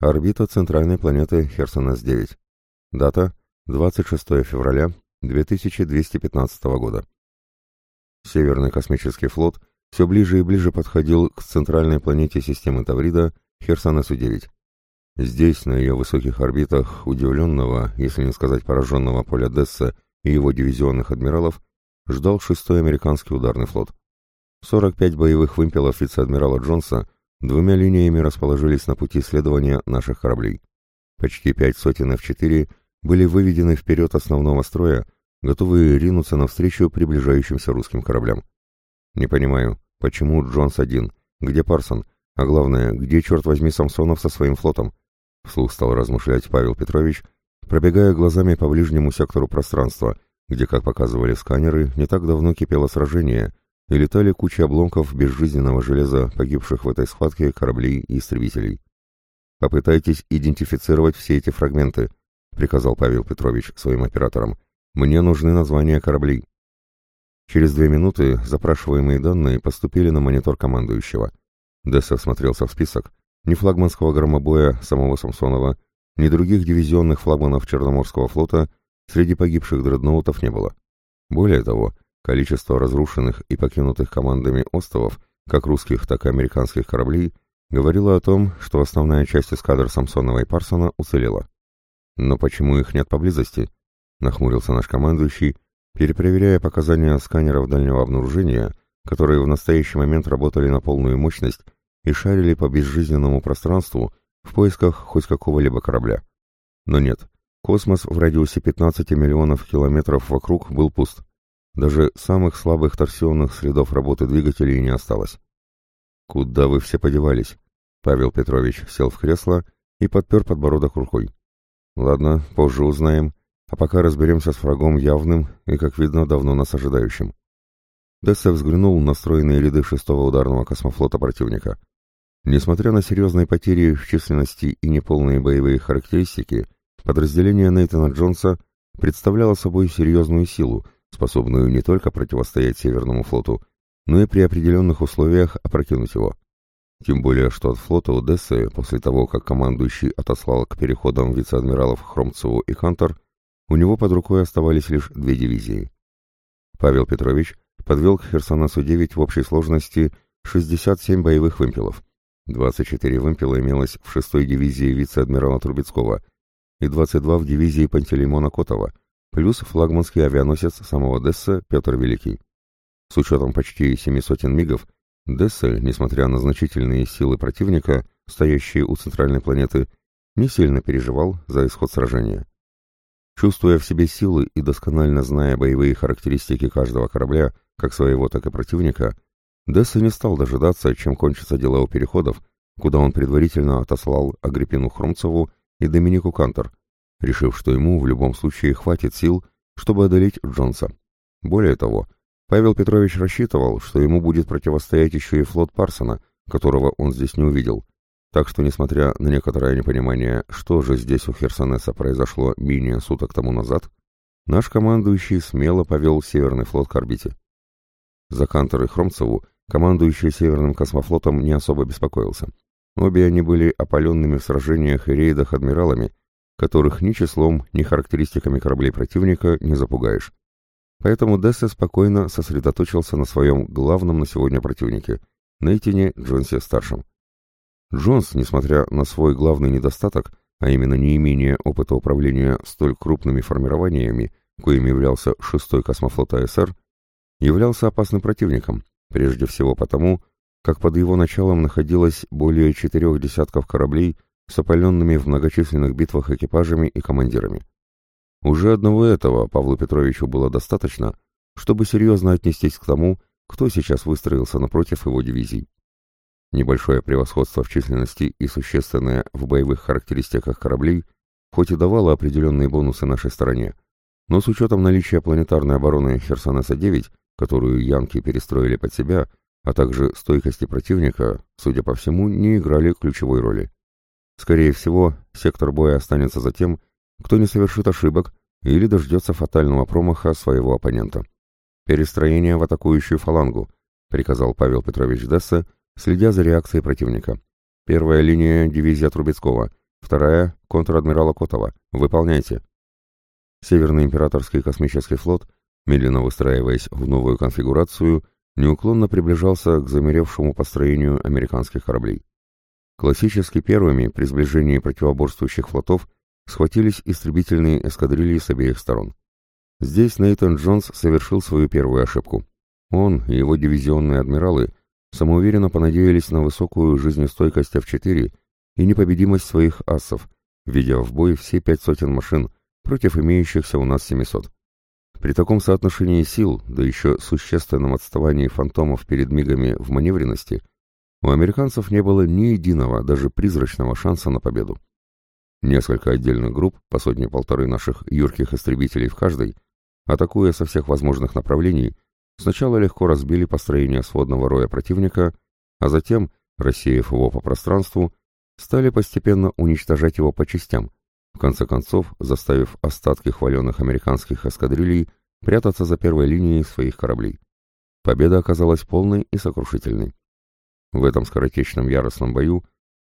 Орбита центральной планеты Херсонес-9. Дата 26 февраля 2215 года. Северный космический флот все ближе и ближе подходил к центральной планете системы Таврида Херсонесу-9. Здесь, на ее высоких орбитах удивленного, если не сказать пораженного поля Десса и его дивизионных адмиралов, ждал шестой американский ударный флот. 45 боевых вымпелов вице-адмирала Джонса – Двумя линиями расположились на пути следования наших кораблей. Почти пять сотен F4 были выведены вперед основного строя, готовые ринуться навстречу приближающимся русским кораблям. Не понимаю, почему Джонс один, где Парсон, а главное, где, черт возьми, Самсонов со своим флотом? Вслух стал размышлять Павел Петрович, пробегая глазами по ближнему сектору пространства, где, как показывали сканеры, не так давно кипело сражение, и летали куча обломков безжизненного железа, погибших в этой схватке кораблей и истребителей. «Попытайтесь идентифицировать все эти фрагменты», — приказал Павел Петрович своим операторам. «Мне нужны названия кораблей». Через две минуты запрашиваемые данные поступили на монитор командующего. Десса смотрелся в список. Ни флагманского громобоя самого Самсонова, ни других дивизионных флагманов Черноморского флота среди погибших дредноутов не было. Более того, — Количество разрушенных и покинутых командами островов, как русских, так и американских кораблей, говорило о том, что основная часть эскадр Самсонова и Парсона уцелела. «Но почему их нет поблизости?» — нахмурился наш командующий, перепроверяя показания сканеров дальнего обнаружения, которые в настоящий момент работали на полную мощность и шарили по безжизненному пространству в поисках хоть какого-либо корабля. Но нет, космос в радиусе 15 миллионов километров вокруг был пуст. Даже самых слабых торсионных следов работы двигателей не осталось. «Куда вы все подевались?» Павел Петрович сел в кресло и подпер подбородок рукой. «Ладно, позже узнаем, а пока разберемся с врагом явным и, как видно, давно нас ожидающим». Десса взглянул на стройные ряды шестого ударного космофлота противника. Несмотря на серьезные потери в численности и неполные боевые характеристики, подразделение Нейтана Джонса представляло собой серьезную силу — способную не только противостоять Северному флоту, но и при определенных условиях опрокинуть его. Тем более, что от флота Одессы, после того, как командующий отослал к переходам вице-адмиралов Хромцеву и Хантер, у него под рукой оставались лишь две дивизии. Павел Петрович подвел к Херсонасу-9 в общей сложности 67 боевых вымпелов. 24 вымпела имелось в 6-й дивизии вице-адмирала Трубецкого и 22 в дивизии Пантелеймона Котова – плюс флагманский авианосец самого Десса Петр Великий. С учетом почти семи сотен мигов, Десса, несмотря на значительные силы противника, стоящие у центральной планеты, не сильно переживал за исход сражения. Чувствуя в себе силы и досконально зная боевые характеристики каждого корабля, как своего, так и противника, Десса не стал дожидаться, чем кончатся дела у переходов, куда он предварительно отослал Агриппину Хромцеву и Доминику Кантор, решив, что ему в любом случае хватит сил, чтобы одолеть Джонса. Более того, Павел Петрович рассчитывал, что ему будет противостоять еще и флот Парсона, которого он здесь не увидел. Так что, несмотря на некоторое непонимание, что же здесь у Херсонеса произошло менее суток тому назад, наш командующий смело повел Северный флот к орбите. За Кантер и Хромцеву командующий Северным космофлотом не особо беспокоился. Обе они были опаленными в сражениях и рейдах адмиралами, которых ни числом, ни характеристиками кораблей противника не запугаешь. Поэтому Десса спокойно сосредоточился на своем главном на сегодня противнике – Нейтине Джонсе-старшем. Джонс, несмотря на свой главный недостаток, а именно неимение опыта управления столь крупными формированиями, коим являлся шестой космофлота СР, являлся опасным противником, прежде всего потому, как под его началом находилось более четырех десятков кораблей – с опаленными в многочисленных битвах экипажами и командирами. Уже одного этого Павлу Петровичу было достаточно, чтобы серьезно отнестись к тому, кто сейчас выстроился напротив его дивизий. Небольшое превосходство в численности и существенное в боевых характеристиках кораблей хоть и давало определенные бонусы нашей стороне, но с учетом наличия планетарной обороны Херсонеса-9, которую янки перестроили под себя, а также стойкости противника, судя по всему, не играли ключевой роли. Скорее всего, сектор боя останется за тем, кто не совершит ошибок или дождется фатального промаха своего оппонента. «Перестроение в атакующую фалангу», — приказал Павел Петрович Десса, следя за реакцией противника. «Первая линия — дивизия Трубецкого, вторая — контр-адмирала Котова. Выполняйте». Северный императорский космический флот, медленно выстраиваясь в новую конфигурацию, неуклонно приближался к замеревшему построению американских кораблей. Классически первыми при сближении противоборствующих флотов схватились истребительные эскадрильи с обеих сторон. Здесь Нейтан Джонс совершил свою первую ошибку. Он и его дивизионные адмиралы самоуверенно понадеялись на высокую жизнестойкость F4 и непобедимость своих АСов, ведя в бой все пять сотен машин против имеющихся у нас 700. При таком соотношении сил, да еще существенном отставании фантомов перед мигами в маневренности – у американцев не было ни единого, даже призрачного шанса на победу. Несколько отдельных групп, по сотне-полторы наших юрких истребителей в каждой, атакуя со всех возможных направлений, сначала легко разбили построение сводного роя противника, а затем, рассеяв его по пространству, стали постепенно уничтожать его по частям, в конце концов заставив остатки хваленных американских эскадрилей прятаться за первой линией своих кораблей. Победа оказалась полной и сокрушительной. В этом скоротечном яростном бою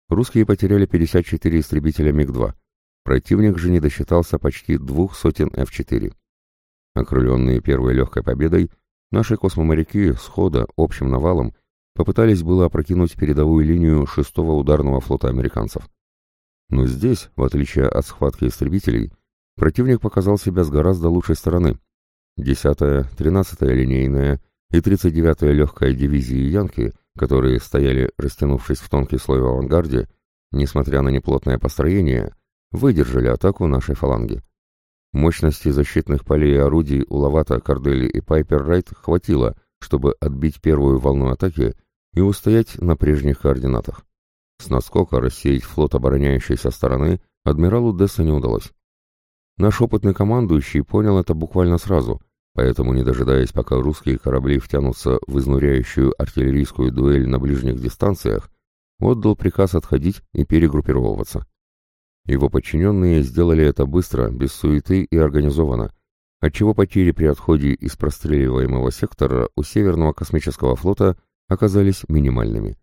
русские потеряли 54 истребителя МиГ-2. Противник же не досчитался почти двух сотен F-4. Окрыленные первой легкой победой, наши космоморяки схода общим навалом попытались было опрокинуть передовую линию шестого ударного флота американцев. Но здесь, в отличие от схватки истребителей, противник показал себя с гораздо лучшей стороны. 10-я, 13-я линейная и 39-я легкая дивизии «Янки» которые стояли, растянувшись в тонкий слой в авангарде, несмотря на неплотное построение, выдержали атаку нашей фаланги. Мощности защитных полей и орудий у Лавата, Кордели и Пайпер Райт хватило, чтобы отбить первую волну атаки и устоять на прежних координатах. С наскока рассеять флот обороняющейся стороны адмиралу Десса не удалось. Наш опытный командующий понял это буквально сразу — Поэтому, не дожидаясь, пока русские корабли втянутся в изнуряющую артиллерийскую дуэль на ближних дистанциях, отдал приказ отходить и перегруппировываться. Его подчиненные сделали это быстро, без суеты и организованно, отчего потери при отходе из простреливаемого сектора у Северного космического флота оказались минимальными.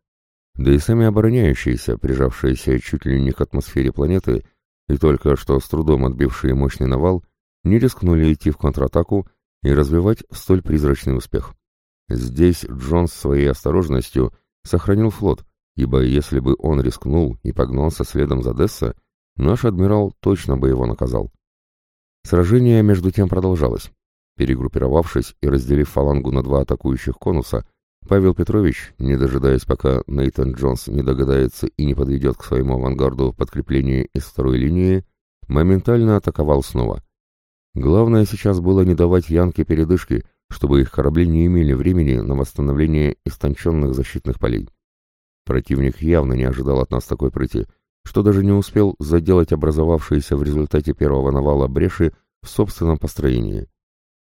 Да и сами обороняющиеся, прижавшиеся чуть ли не к атмосфере планеты и только что с трудом отбившие мощный навал, не рискнули идти в контратаку и развивать столь призрачный успех. Здесь Джонс своей осторожностью сохранил флот, ибо если бы он рискнул и погнался следом за Десса, наш адмирал точно бы его наказал. Сражение между тем продолжалось. Перегруппировавшись и разделив фалангу на два атакующих конуса, Павел Петрович, не дожидаясь, пока Нейтан Джонс не догадается и не подведет к своему авангарду подкрепление из второй линии, моментально атаковал снова — Главное сейчас было не давать Янке передышки, чтобы их корабли не имели времени на восстановление истонченных защитных полей. Противник явно не ожидал от нас такой прыти, что даже не успел заделать образовавшиеся в результате первого навала бреши в собственном построении.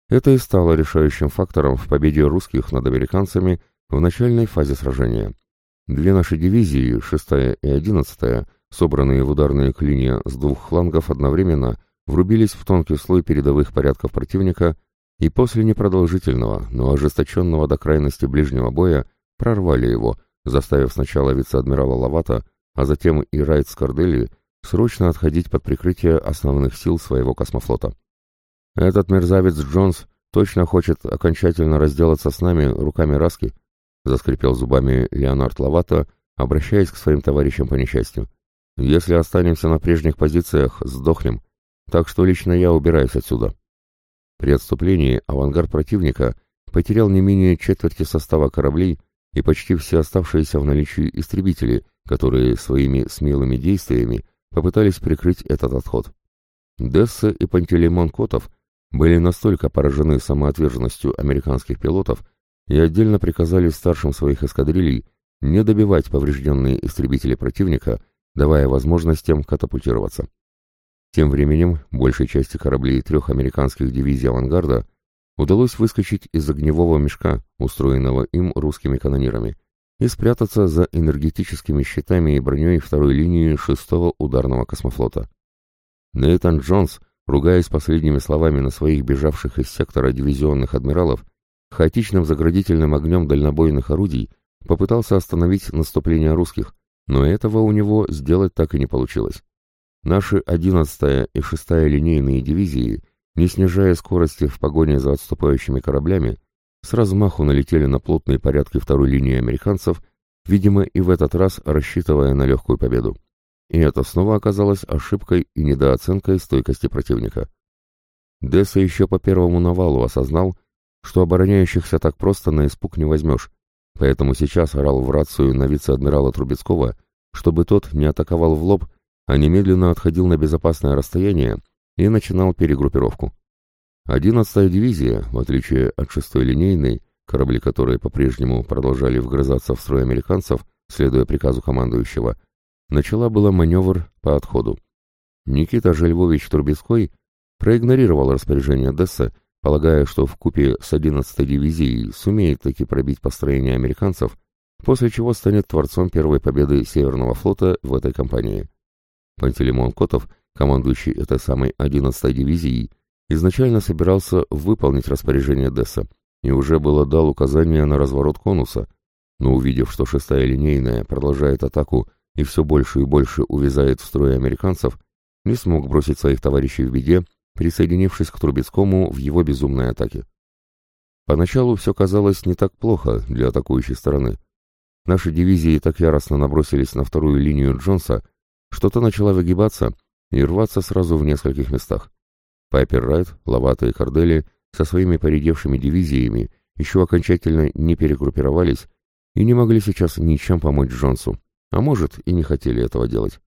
Это и стало решающим фактором в победе русских над американцами в начальной фазе сражения. Две наши дивизии, 6 и 11, собранные в ударные клинья с двух флангов одновременно – врубились в тонкий слой передовых порядков противника и после непродолжительного, но ожесточенного до крайности ближнего боя прорвали его, заставив сначала вице-адмирала Лавата, а затем и Райт Скордели срочно отходить под прикрытие основных сил своего космофлота. «Этот мерзавец Джонс точно хочет окончательно разделаться с нами руками Раски», заскрипел зубами Леонард Лавата, обращаясь к своим товарищам по несчастью. «Если останемся на прежних позициях, сдохнем так что лично я убираюсь отсюда. При отступлении авангард противника потерял не менее четверти состава кораблей и почти все оставшиеся в наличии истребители, которые своими смелыми действиями попытались прикрыть этот отход. Десса и Пантелеймон Котов были настолько поражены самоотверженностью американских пилотов и отдельно приказали старшим своих эскадрилей не добивать поврежденные истребители противника, давая возможность тем катапультироваться. Тем временем большей части кораблей трех американских дивизий «Авангарда» удалось выскочить из огневого мешка, устроенного им русскими канонирами, и спрятаться за энергетическими щитами и броней второй линии шестого ударного космофлота. Нейтан Джонс, ругаясь последними словами на своих бежавших из сектора дивизионных адмиралов, хаотичным заградительным огнем дальнобойных орудий попытался остановить наступление русских, но этого у него сделать так и не получилось. Наши 11-я и 6-я линейные дивизии, не снижая скорости в погоне за отступающими кораблями, с размаху налетели на плотные порядки второй линии американцев, видимо, и в этот раз рассчитывая на легкую победу. И это снова оказалось ошибкой и недооценкой стойкости противника. Десса еще по первому навалу осознал, что обороняющихся так просто на испуг не возьмешь, поэтому сейчас орал в рацию на вице-адмирала Трубецкого, чтобы тот не атаковал в лоб, а немедленно отходил на безопасное расстояние и начинал перегруппировку. 11-я дивизия, в отличие от 6-й линейной, корабли которой по-прежнему продолжали вгрызаться в строй американцев, следуя приказу командующего, начала было маневр по отходу. Никита Жельвович Турбецкой проигнорировал распоряжение Десса, полагая, что в купе с 11-й дивизией сумеет таки пробить построение американцев, после чего станет творцом первой победы Северного флота в этой кампании. Пантелеймон Котов, командующий этой самой 11-й дивизией, изначально собирался выполнить распоряжение Десса и уже было дал указание на разворот конуса, но увидев, что 6-я линейная продолжает атаку и все больше и больше увязает в строе американцев, не смог бросить своих товарищей в беде, присоединившись к Трубецкому в его безумной атаке. Поначалу все казалось не так плохо для атакующей стороны. Наши дивизии так яростно набросились на вторую линию Джонса, что-то начала выгибаться и рваться сразу в нескольких местах. Пайпер Райт, Лавата и Кордели со своими поредевшими дивизиями еще окончательно не перегруппировались и не могли сейчас ничем помочь Джонсу, а может и не хотели этого делать.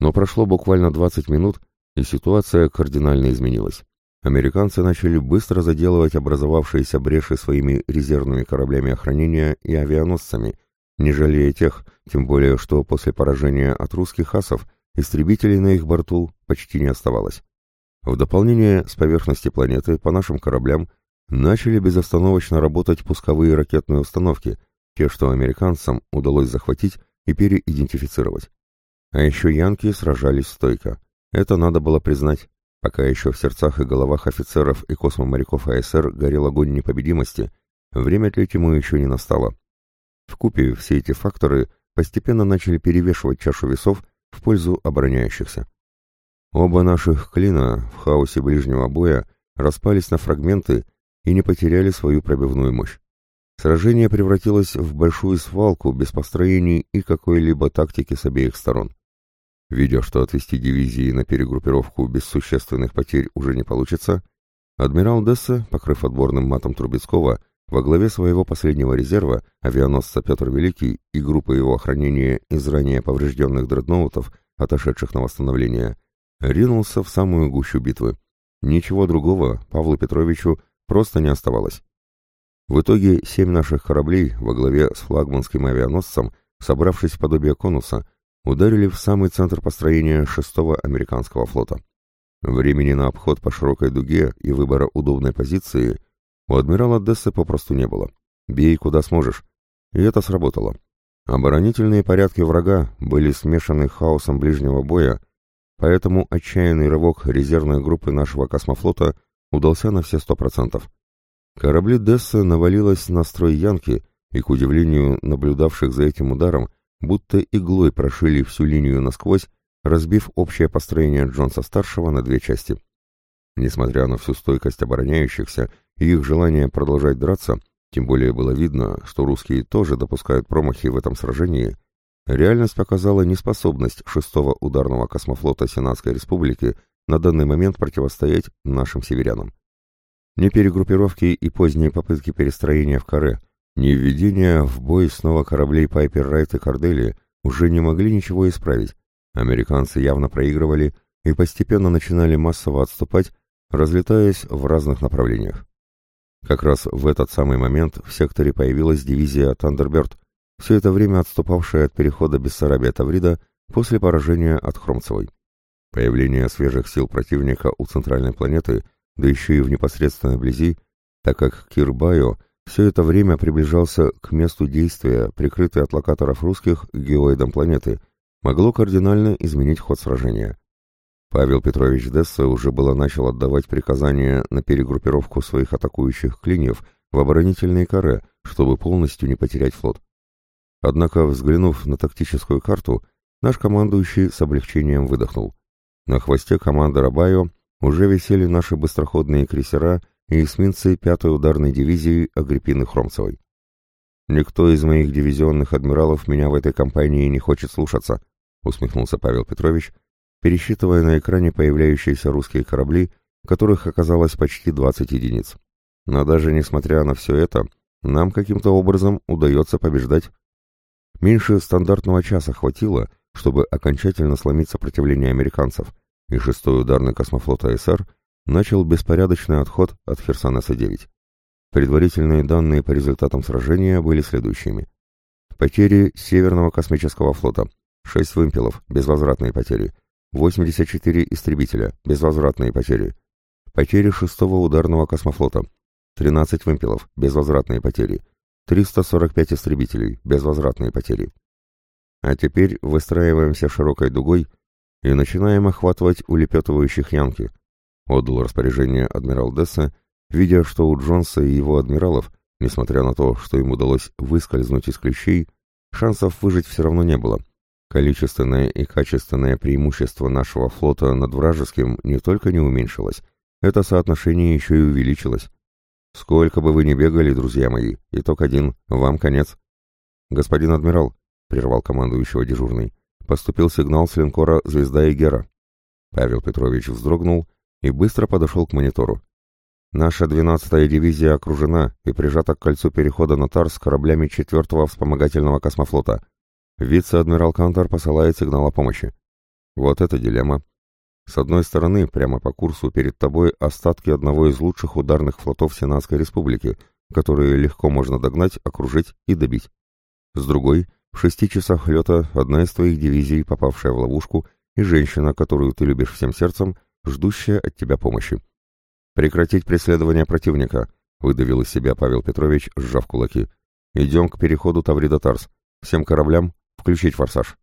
Но прошло буквально 20 минут, и ситуация кардинально изменилась. Американцы начали быстро заделывать образовавшиеся бреши своими резервными кораблями охранения и авианосцами, не жалея тех, тем более, что после поражения от русских асов истребителей на их борту почти не оставалось. В дополнение, с поверхности планеты по нашим кораблям начали безостановочно работать пусковые ракетные установки, те, что американцам удалось захватить и переидентифицировать. А еще янки сражались стойко. Это надо было признать. Пока еще в сердцах и головах офицеров и космоморяков АСР горел огонь непобедимости, время к этому еще не настало. Вкупе все эти факторы постепенно начали перевешивать чашу весов в пользу обороняющихся. Оба наших клина в хаосе ближнего боя распались на фрагменты и не потеряли свою пробивную мощь. Сражение превратилось в большую свалку без построений и какой-либо тактики с обеих сторон. Видя, что отвести дивизии на перегруппировку без существенных потерь уже не получится, адмирал Десса, покрыв отборным матом Трубецкого, во главе своего последнего резерва, авианосца Петр Великий и группы его охранения из ранее поврежденных дредноутов, отошедших на восстановление, ринулся в самую гущу битвы. Ничего другого Павлу Петровичу просто не оставалось. В итоге семь наших кораблей во главе с флагманским авианосцем, собравшись в подобие конуса, ударили в самый центр построения шестого американского флота. Времени на обход по широкой дуге и выбора удобной позиции у адмирала Дессы попросту не было. Бей куда сможешь. И это сработало. Оборонительные порядки врага были смешаны хаосом ближнего боя, поэтому отчаянный рывок резервной группы нашего космофлота удался на все сто процентов. Корабли Дессы навалилось на строй Янки, и, к удивлению наблюдавших за этим ударом, будто иглой прошили всю линию насквозь, разбив общее построение Джонса-старшего на две части. Несмотря на всю стойкость обороняющихся, и их желание продолжать драться, тем более было видно, что русские тоже допускают промахи в этом сражении, реальность показала неспособность шестого ударного космофлота Сенатской Республики на данный момент противостоять нашим северянам. Ни перегруппировки и поздние попытки перестроения в каре, ни введение в бой снова кораблей Пайпер Райт и Кордели уже не могли ничего исправить. Американцы явно проигрывали и постепенно начинали массово отступать, разлетаясь в разных направлениях. Как раз в этот самый момент в секторе появилась дивизия «Тандерберт», все это время отступавшая от перехода Бессарабия-Таврида после поражения от Хромцевой. Появление свежих сил противника у центральной планеты, да еще и в непосредственной близи, так как Кирбайо все это время приближался к месту действия, прикрытый от локаторов русских геоидом планеты, могло кардинально изменить ход сражения. Павел Петрович Десса уже было начал отдавать приказания на перегруппировку своих атакующих клиньев в оборонительные каре, чтобы полностью не потерять флот. Однако, взглянув на тактическую карту, наш командующий с облегчением выдохнул. На хвосте команды Рабайо уже висели наши быстроходные крейсера и эсминцы 5-й ударной дивизии Агриппины Хромцевой. «Никто из моих дивизионных адмиралов меня в этой компании не хочет слушаться», — усмехнулся Павел Петрович — пересчитывая на экране появляющиеся русские корабли, которых оказалось почти 20 единиц. Но даже несмотря на все это, нам каким-то образом удается побеждать. Меньше стандартного часа хватило, чтобы окончательно сломить сопротивление американцев, и шестой ударный космофлота СР начал беспорядочный отход от Херсонеса-9. Предварительные данные по результатам сражения были следующими. Потери Северного космического флота. шесть вымпелов, безвозвратные потери – 84 истребителя, безвозвратные потери. Потери 6-го ударного космофлота. 13 вымпелов, безвозвратные потери. 345 истребителей, безвозвратные потери. А теперь выстраиваемся широкой дугой и начинаем охватывать улепетывающих Янки. Отдал распоряжение адмирал Десса, видя, что у Джонса и его адмиралов, несмотря на то, что им удалось выскользнуть из клещей, шансов выжить все равно не было. Количественное и качественное преимущество нашего флота над вражеским не только не уменьшилось, это соотношение еще и увеличилось. Сколько бы вы ни бегали, друзья мои, итог один, вам конец. Господин адмирал, — прервал командующего дежурный, — поступил сигнал с линкора «Звезда и Гера». Павел Петрович вздрогнул и быстро подошел к монитору. Наша 12-я дивизия окружена и прижата к кольцу перехода на Тарс кораблями 4-го вспомогательного космофлота — Вице-адмирал Кантор посылает сигнал о помощи. Вот это дилемма. С одной стороны, прямо по курсу перед тобой остатки одного из лучших ударных флотов Сенатской Республики, которые легко можно догнать, окружить и добить. С другой, в шести часах лета одна из твоих дивизий, попавшая в ловушку, и женщина, которую ты любишь всем сердцем, ждущая от тебя помощи. «Прекратить преследование противника», — выдавил из себя Павел Петрович, сжав кулаки. «Идем к переходу Таврида-Тарс. Всем кораблям включить форсаж.